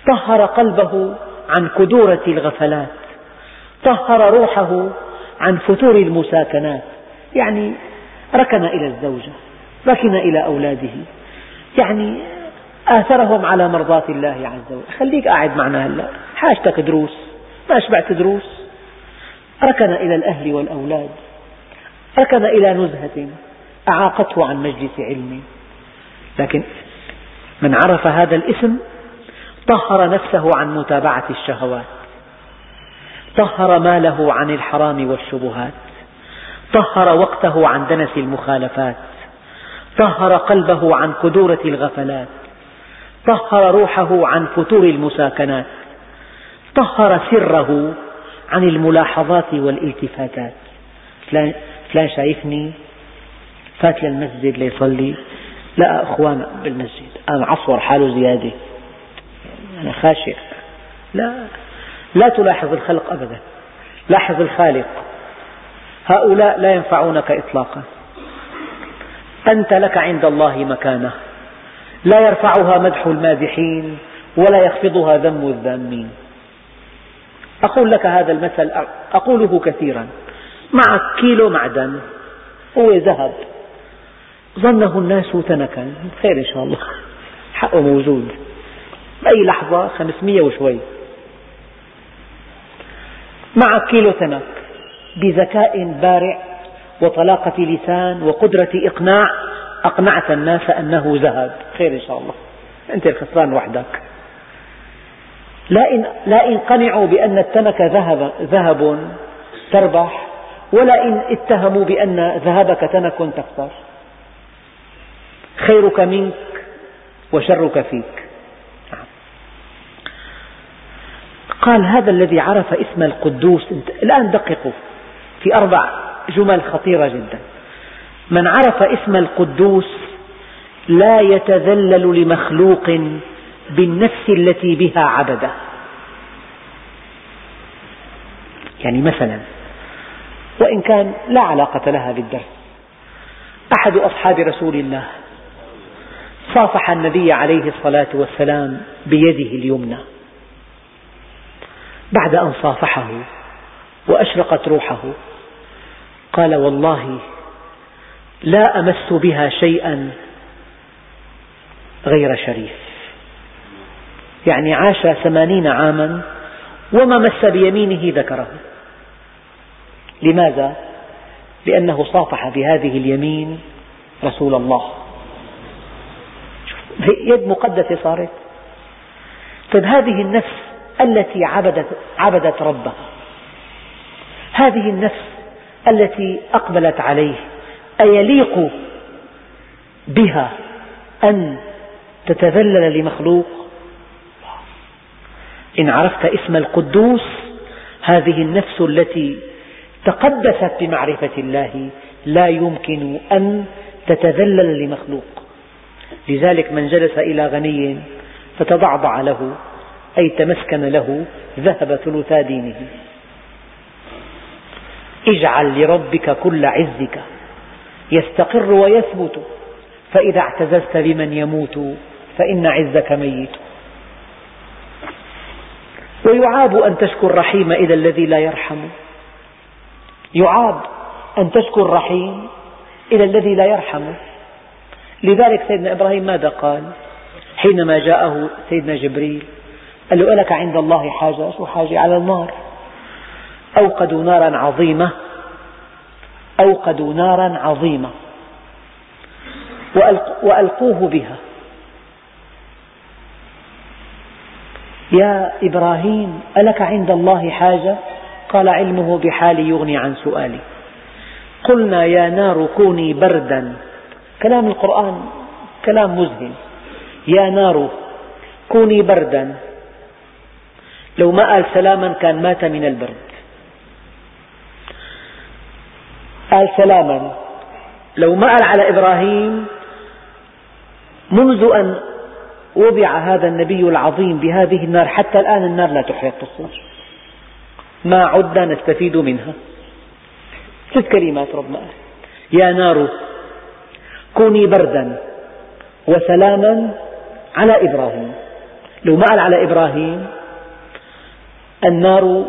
طهر قلبه عن كدورة الغفلات طهر روحه عن فتور المساكنات. يعني ركن إلى الزوجة ركن إلى أولاده. يعني آثرهم على مرضاة الله عز وجل. خليك قاعد معنا هلا. حاجتك دروس. ما شبعت دروس؟ ركن إلى الأهل والأولاد. ركن إلى نزهة. أعاقته عن مجلس علم. لكن من عرف هذا الاسم طهر نفسه عن متابعة الشهوات. طهر ماله عن الحرام والشبهات. طهر وقته عن دنس المخالفات. طهر قلبه عن كدورة الغفلات. طهر روحه عن فتور المساكنات طهر سره عن الملاحظات والالتفاتات. فلان, شايفني فات للمسجد ليصلي. لقى أخوان بالمسجد قام عصور حاله زيادة. أنا خاشع. لا لا تلاحظ الخلق أبدا. لاحظ الخالق. هؤلاء لا ينفعونك إطلاقا. أنت لك عند الله مكانة. لا يرفعها مدح المادحين ولا يخفضها ذم الذامين. أقول لك هذا المثل أقوله كثيرا. معك كيلو معدن هو ذهب. ظنه الناس تنكا. خير إن شاء الله. حقه موجود. بأي لحظة؟ خمسمية وشوي. معك كيلو تنك. بذكاء بارع وطلاقة لسان وقدرة إقناع أقنعت الناس أنه ذهب. خير إن شاء الله. أنت الخسران وحدك. لا إن, لا إن قنعوا بأن التنك ذهب, ذهب تربح ولا إن اتهموا بأن ذهبك تنك تخسر. خيرك منك وشرك فيك. قال هذا الذي عرف اسم القدوس. الآن دققوا في أربع جمل خطيرة جدا. من عرف اسم القدوس لا يتذلل لمخلوق بالنفس التي بها عبده. يعني مثلا وإن كان لا علاقة لها بالدرس أحد أصحاب رسول الله صافح النبي عليه الصلاة والسلام بيده اليمنى. بعد أن صافحه وأشرقت روحه قال والله لا أمس بها شيئا غير شريف. يعني عاش ثمانين عاما وما مس بيمينه ذكره. لماذا؟ لأنه صافح بهذه اليمين رسول الله. يد مقدسة صارت. طيب هذه النفس التي عبدت, عبدت ربها. هذه النفس التي أقبلت عليه. أيليق بها أن تتذلل لمخلوق. إن عرفت اسم القدوس هذه النفس التي تقدست بمعرفة الله لا يمكن أن تتذلل لمخلوق. لذلك من جلس إلى غني فتضعضع له أي تمسكن له ذهب ثلثا دينه. اجعل لربك كل عزك. يستقر ويثبت. فإذا اعتززت بمن يموت فإن عزك ميت. ويعاب أن تشكو الرحيم إلى الذي لا يرحم. يعاب أن تشكو الرحيم إلى الذي لا يرحم. لذلك سيدنا إبراهيم ماذا قال؟ حينما جاءه سيدنا جبريل قال له ألك عند الله حاجة؟ شو حاجة على النار. أوقدوا نارا عظيمة. أوقدوا نارا عظيمة. وألقوه بها. يا إبراهيم ألك عند الله حاجة؟ قال علمه بحالي يغني عن سؤالي. قلنا يا نار كوني بردا. كلام القرآن كلام مذهل يا نار كوني بردا. لو ما قال سلاما كان مات من البرد. قال سلاما لو ما قال على إبراهيم منذ أن وضع هذا النبي العظيم بهذه النار حتى الآن النار لا تحرق الصور ما عدنا نستفيد منها. ست كلمات ربنا. يا نار كوني بردا وسلاما على إبراهيم. لو ما قال على إبراهيم النار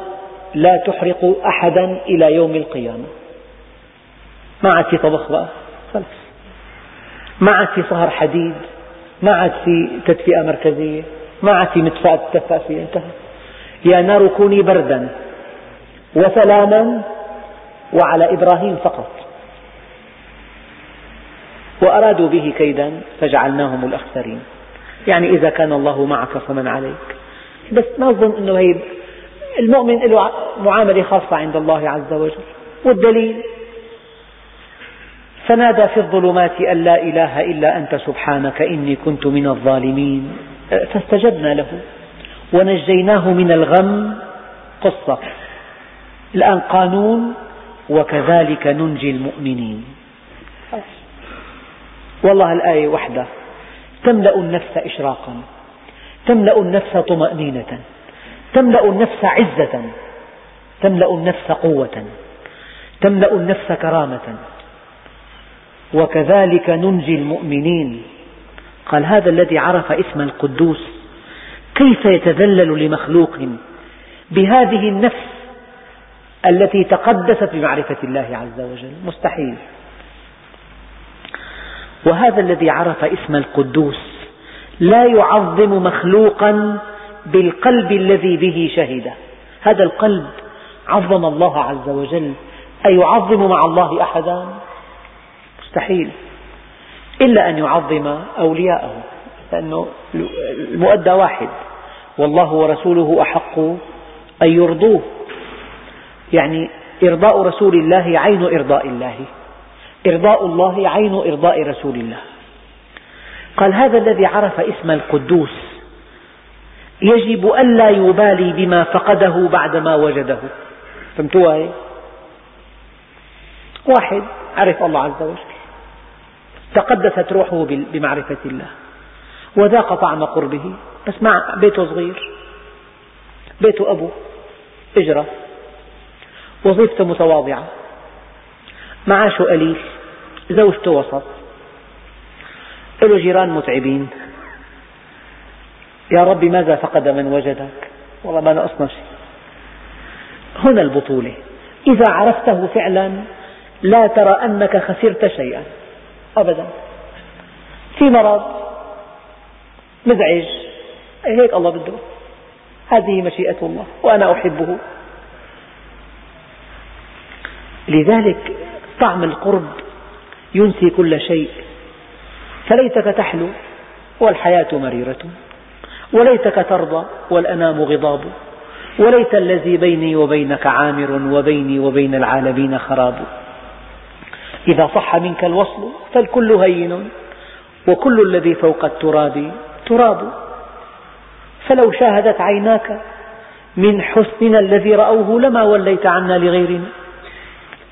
لا تحرق أحدا إلى يوم القيامة. ما عاد في طبخ بقى خلص ما عاد في صهر حديد. ما عاد في تدفئة مركزية. ما عاد في مدفأة تدفأ فيها انتهى. يا نار كوني بردا وسلاما وعلى إبراهيم فقط. وأرادوا به كيدا فجعلناهم الأخسرين. يعني إذا كان الله معك فمن عليك. بس ما أظن أنه هي المؤمن له معاملة خاصة عند الله عز وجل. والدليل فنادى في الظلمات أن لا إله إلا أنت سبحانك إني كنت من الظالمين. فاستجبنا له. ونجيناه من الغم قصة. الآن قانون وكذلك ننجي المؤمنين. والله الآية وحدها تملأ النفس إشراقا. تملأ النفس طمأنينة. تملأ النفس عزة. تملأ النفس قوة. تملأ النفس كرامة. وكذلك ننجي المؤمنين. قال هذا الذي عرف اسم القدوس كيف يتذلل لمخلوق بهذه النفس التي تقدست بمعرفة الله عز وجل؟ مستحيل. وهذا الذي عرف اسم القدوس لا يعظم مخلوقا بالقلب الذي به شهد. هذا القلب عظم الله عز وجل أيعظم مع الله أحدا؟ مستحيل إلا أن يعظم أولياءه لأنه المؤدى واحد. والله ورسوله أحق أن يرضوه. يعني إرضاء رسول الله عين إرضاء الله. إرضاء الله عين إرضاء رسول الله. قال هذا الذي عرف اسم القدوس. يجب ألا يبالي بما فقده بعدما وجده. فهمتوها واحد عرف الله عز وجل. تقدست روحه بمعرفة الله. وذاق طعم قربه. بس مع بيته صغير. بيته أبوه إجرة. وظيفته متواضعة. معاشه قليل زوجته وسط. له جيران متعبين. يا رب ماذا فقد من وجدك؟ والله ما نقصنا شيء. هنا البطولة. إذا عرفته فعلا لا ترى أنك خسرت شيئا. أبدا. في مرض مزعج. هيك الله بده. هذه مشيئة الله وأنا أحبه. لذلك طعم القرب ينسي كل شيء. فليتك تحلو والحياة مريرة وليتك ترضى والأنام غضاب وليت الذي بيني وبينك عامر وبيني وبين العالمين خراب. إذا صح منك الوصل فالكل هين وكل الذي فوق التراب تراب. فلو شاهدت عيناك من حسننا الذي رأوه لما وليت عنا لغيرنا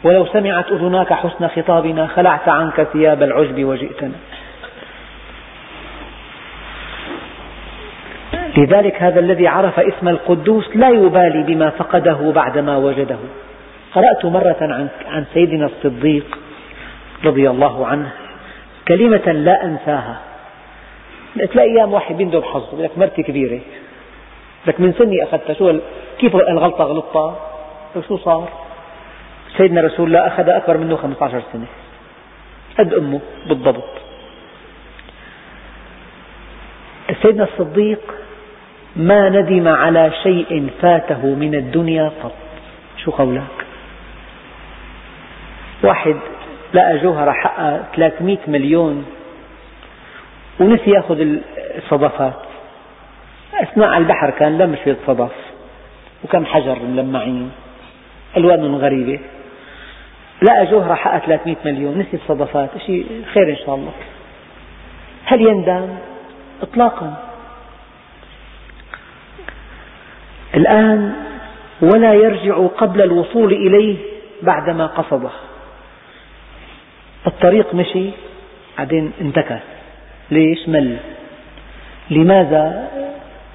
ولو سمعت أذناك حسن خطابنا خلعت عنك ثياب العجب وجئتنا. لذلك هذا الذي عرف اسم القدوس لا يبالي بما فقده بعدما وجده. قرأت مرة عن سيدنا الصديق رضي الله عنه كلمة لا أنساها. تلاقي أيام واحد بيندب حظ لك مرتي كبيرة. لك من سني أخذتها. شو كيف الغلطة غلطتها شو صار؟ سيدنا رسول الله أخذ أكبر منه 15 سنة. قد أمه بالضبط. سيدنا الصديق ما ندم على شيء فاته من الدنيا قط شو قولك؟ واحد لقى جوهرة حقها 300 مليون ونسي ياخذ الصدفات. أثناء البحر كان لم شوية صدف وكم حجر ملمعين. ألوان غريبة. لقى جوهرة حقها 300 مليون نسي الصدفات. شيء خير إن شاء الله. هل يندم؟ إطلاقا. الآن ولا يرجع قبل الوصول إليه بعدما قصده. الطريق مشي بعدين انتكس ليش؟ مل. لماذا؟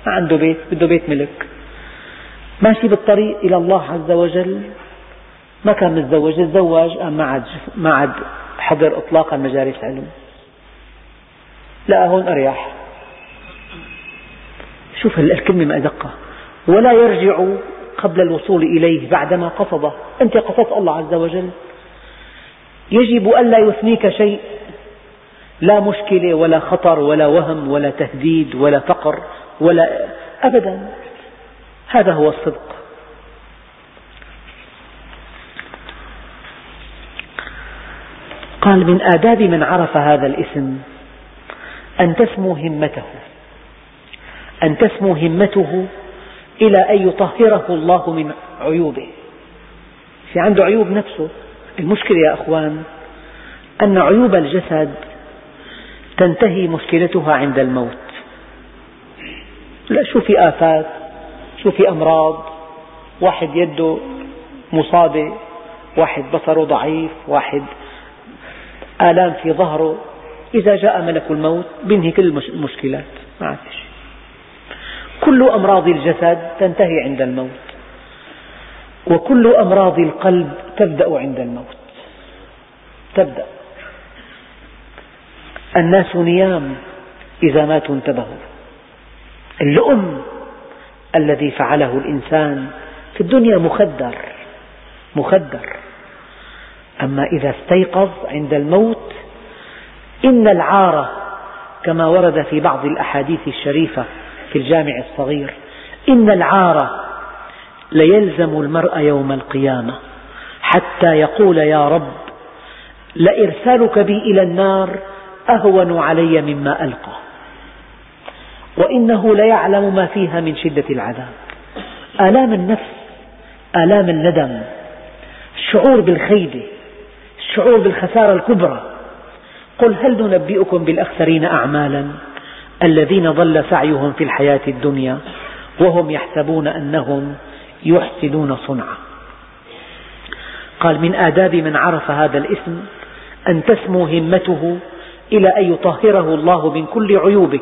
ما عنده بيت بده بيت ملك. ماشي بالطريق إلى الله عز وجل. ما كان متزوج تزوج ما عاد ما عاد حضر إطلاقا مجالس علم. لا هون أريح. شوف الكلمة ما أدقها ولا يرجع قبل الوصول إليه بعدما قصده أنت قصدت الله عز وجل؟ يجب ألا يثنيك شيء. لا مشكلة ولا خطر ولا وهم ولا تهديد ولا فقر ولا أبدا. هذا هو الصدق. قال من آداب من عرف هذا الاسم أن تسمو همته أن تسمو همته إلى أن يطهره الله من عيوبه. في عنده عيوب نفسه. المشكلة يا أخوان أن عيوب الجسد تنتهي مشكلتها عند الموت. لا شو في آفات شو في أمراض واحد يده مصابة واحد بصره ضعيف واحد آلام في ظهره. إذا جاء ملك الموت بينهي كل المشكلات ما في شيء. كل أمراض الجسد تنتهي عند الموت. وكل أمراض القلب تبدأ عند الموت. تبدأ. الناس نيام إذا ماتوا انتبهوا. اللؤم الذي فعله الإنسان في الدنيا مخدر مخدر. أما إذا استيقظ عند الموت إن العار كما ورد في بعض الأحاديث الشريفة في الجامع الصغير إن العار ليلزم المرء يوم القيامة حتى يقول يا رب لإرسالك بي إلى النار أهون علي مما ألقى وإنه ليعلم ما فيها من شدة العذاب. آلام النفس آلام الندم الشعور بالخيبة الشعور بالخسارة الكبرى. قل هل ننبئكم بالأخسرين أعمالا الذين ضل سعيهم في الحياة الدنيا وهم يحسبون أنهم يحسنون صنعا قال من آداب من عرف هذا الاسم أن تسمو همته إلى أن يطهره الله من كل عيوبه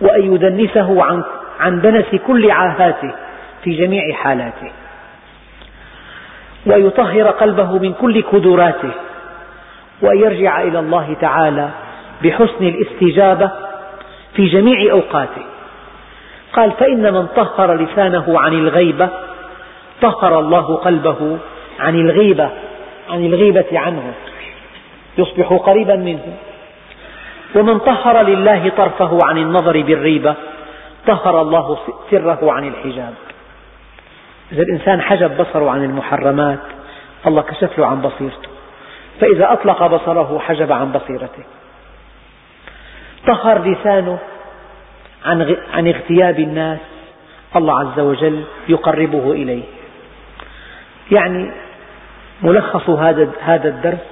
وأن يدنسه عن, عن دنس كل عاهاته في جميع حالاته ويطهر قلبه من كل كدراته وأن يرجع إلى الله تعالى بحسن الاستجابة في جميع أوقاته. قال فإن من طهر لسانه عن الغيبة طهر الله قلبه عن الغيبة عن الغيبة عنه يصبح قريبا منه. ومن طهر لله طرفه عن النظر بالريبة طهر الله سره عن الحجاب. إذا الإنسان حجب بصره عن المحرمات الله كشف له عن بصيرته. فإذا أطلق بصره حجب عن بصيرته. طهر لسانه عن اغتياب الناس الله عز وجل يقربه إليه. يعني ملخص هذا هذا الدرس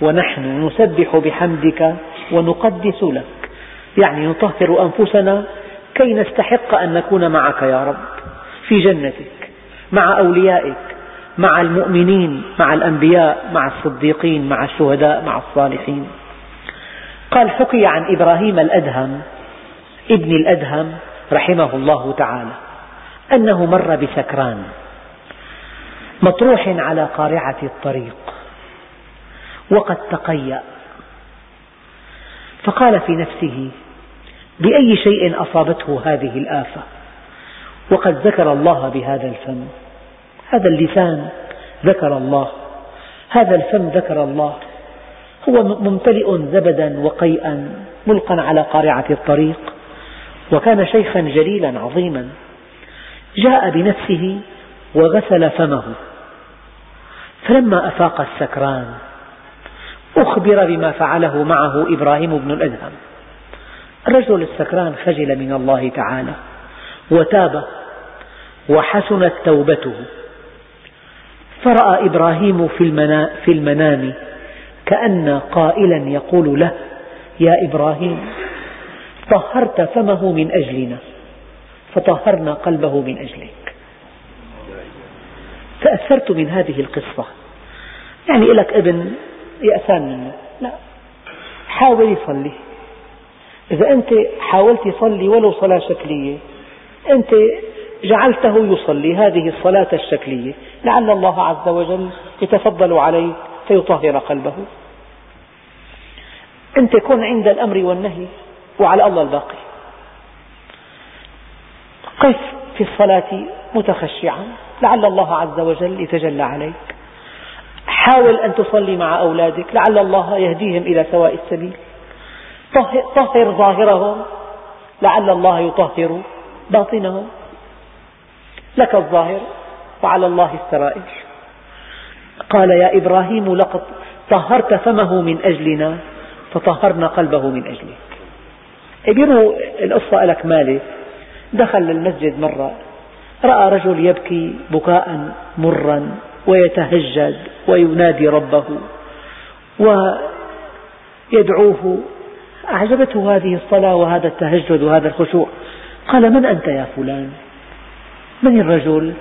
ونحن نسبح بحمدك ونقدس لك. يعني نطهر أنفسنا كي نستحق أن نكون معك يا رب في جنتك مع أوليائك مع المؤمنين مع الأنبياء مع الصديقين مع الشهداء مع الصالحين. قال حكي عن إبراهيم الأدهم ابن الأدهم رحمه الله تعالى أنه مر بسكران مطروح على قارعة الطريق وقد تقيأ فقال في نفسه بأي شيء أصابته هذه الآفة؟ وقد ذكر الله بهذا الفم هذا اللسان ذكر الله هذا الفم ذكر الله هو ممتلئ زبدا وقيئا ملقا على قارعة الطريق وكان شيخا جليلا عظيما جاء بنفسه وغسل فمه. فلما أفاق السكران أخبر بما فعله معه إبراهيم بن الأدهم الرجل السكران خجل من الله تعالى وتاب وحسنت توبته. فرأى إبراهيم في المنام كأن قائلا يقول له يا إبراهيم طهرت فمه من أجلنا. فطهرنا قلبه من أجلك. تأثرت من هذه القصة. يعني لك ابن يأسان منه. لا. حاول يصلي. إذا أنت حاولت تصلي ولو صلاة شكلية أنت جعلته يصلي هذه الصلاة الشكلية. لعل الله عز وجل يتفضل عليه فيطهر قلبه. أنت كن عند الأمر والنهي. وعلى الله الباقي. قف في الصلاة متخشعا لعل الله عز وجل يتجلى عليك. حاول أن تصلي مع أولادك لعل الله يهديهم إلى سواء السبيل. طهر ظاهرهم لعل الله يطهر باطنهم. لك الظاهر وعلى الله السرائر. قال يا إبراهيم لقد طهرت فمه من أجلنا فطهرنا قلبه من أجلك. بيروا القصة لك مالك دخل للمسجد مرة رأى رجل يبكي بكاء مرا ويتهجد وينادي ربه ويدعوه أعجبته هذه الصلاة وهذا التهجد وهذا الخشوع. قال من أنت يا فلان؟ من الرجل؟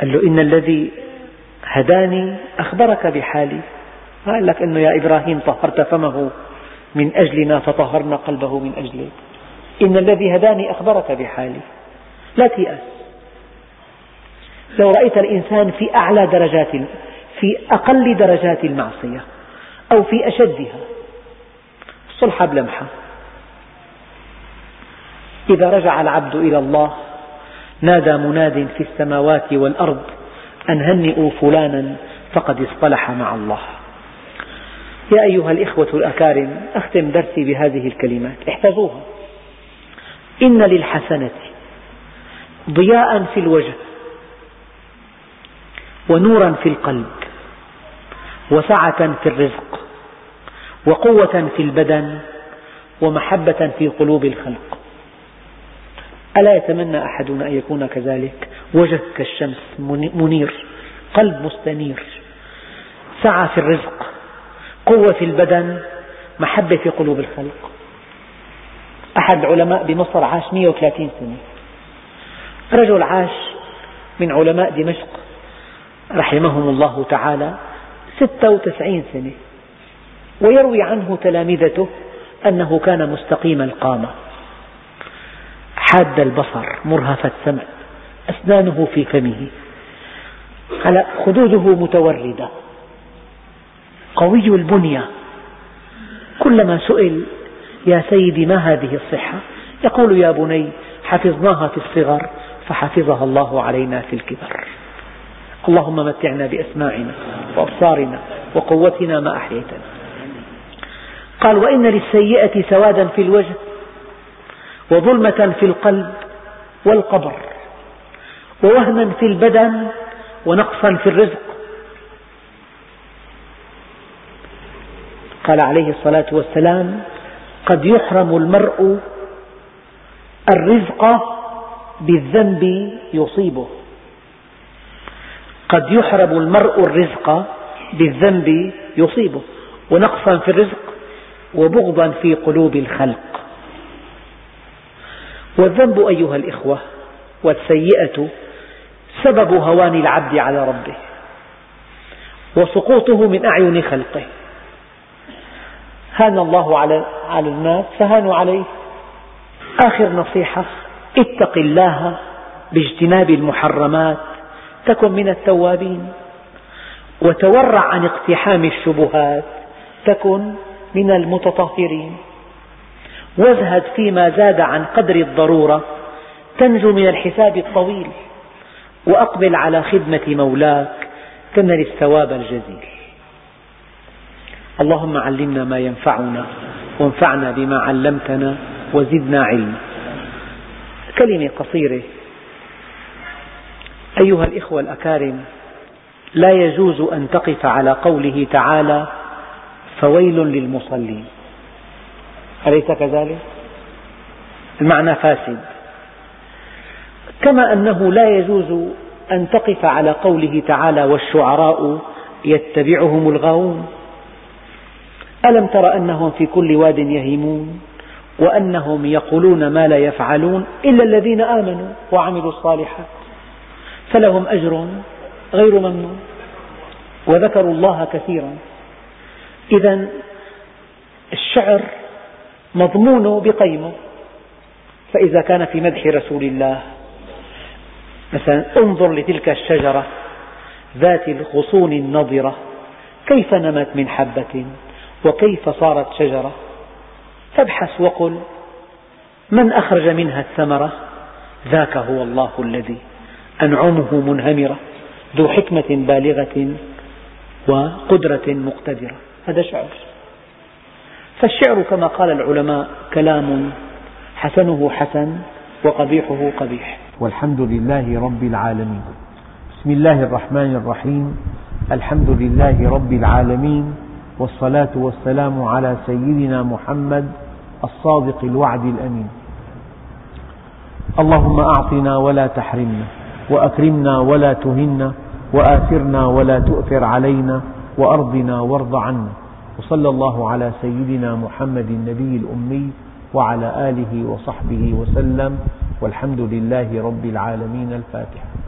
قال له إن الذي هداني أخبرك بحالي. قال لك أنه يا إبراهيم طهرت فمه من أجلنا فطهرنا قلبه من أجلك إن الذي هداني أخبرك بحالي. لا تيأس. لو رأيت الإنسان في أعلى درجات في أقل درجات المعصية أو في أشدها صلحة بلمحة. إذا رجع العبد إلى الله نادى مناد في السماوات والأرض أن هنئوا فلانا فقد اصطلح مع الله. يا أيها الإخوة الأكارم أختم درسي بهذه الكلمات. احفظوها. إن للحسنة ضياء في الوجه ونورا في القلب وسعة في الرزق وقوة في البدن ومحبة في قلوب الخلق. ألا يتمنى أحدنا أن يكون كذلك؟ وجه كالشمس منير قلب مستنير سعة في الرزق قوة في البدن محبة في قلوب الخلق. أحد العلماء بمصر عاش 130 سنة. رجل عاش من علماء دمشق رحمهم الله تعالى 96 سنة ويروي عنه تلامذته أنه كان مستقيم القامة. حاد البصر مرهف السمع أسنانه في فمه. خدوده متوردة. قوي البنية. كلما سئل يا سيدي ما هذه الصحة؟ يقول يا بني حفظناها في الصغر فحفظها الله علينا في الكبر. اللهم متعنا بأسماعنا وأبصارنا وقوتنا ما أحييتنا. قال وإن للسيئة سوادا في الوجه وظلمة في القلب والقبر ووهنا في البدن ونقصا في الرزق قال عليه الصلاة والسلام قد يحرم المرء الرزق بالذنب يصيبه. قد يحرم المرء الرزق بالذنب يصيبه. ونقصا في الرزق وبغضا في قلوب الخلق. والذنب أيها الإخوة والسيئة سبب هوان العبد على ربه وسقوطه من أعين خلقه. هان الله على على الناس فهانوا عليه. آخر نصيحة اتق الله باجتناب المحرمات تكن من التوابين. وتورع عن اقتحام الشبهات تكن من المتطهرين. وازهد فيما زاد عن قدر الضرورة تنجو من الحساب الطويل وأقبل على خدمة مولاك تنل الثواب الجزيل. اللهم علمنا ما ينفعنا وانفعنا بما علمتنا وزدنا علما. كلمة قصيرة. أيها الإخوة الأكارم لا يجوز أن تقف على قوله تعالى فويل للمصلين أليس كذلك؟ المعنى فاسد. كما أنه لا يجوز أن تقف على قوله تعالى والشعراء يتبعهم الغاوون ألم تر أنهم في كل واد يهيمون وأنهم يقولون ما لا يفعلون إلا الذين آمنوا وعملوا الصالحات فلهم أجر غير ممنون وذكروا الله كثيرا. إذا الشعر مضمونه بقيمة. فإذا كان في مدح رسول الله مثلا انظر لتلك الشجرة ذات الغصون النضرة كيف نمت من حبة؟ وكيف صارت شجرة؟ فابحث وقل من أخرج منها الثمرة؟ ذاك هو الله الذي أنعمه منهمرة ذو حكمة بالغة وقدرة مقتدرة. هذا شعر. فالشعر كما قال العلماء كلام حسنه حسن وقبيحه قبيح. والحمد لله رب العالمين. بسم الله الرحمن الرحيم. الحمد لله رب العالمين. والصلاة والسلام على سيدنا محمد الصادق الوعد الأمين. اللهم أعطنا ولا تحرمنا وأكرمنا ولا تهنا وآثرنا ولا تؤثر علينا وأرضنا وارض عنا. وصلى الله على سيدنا محمد النبي الأمي وعلى آله وصحبه وسلم والحمد لله رب العالمين الفاتحة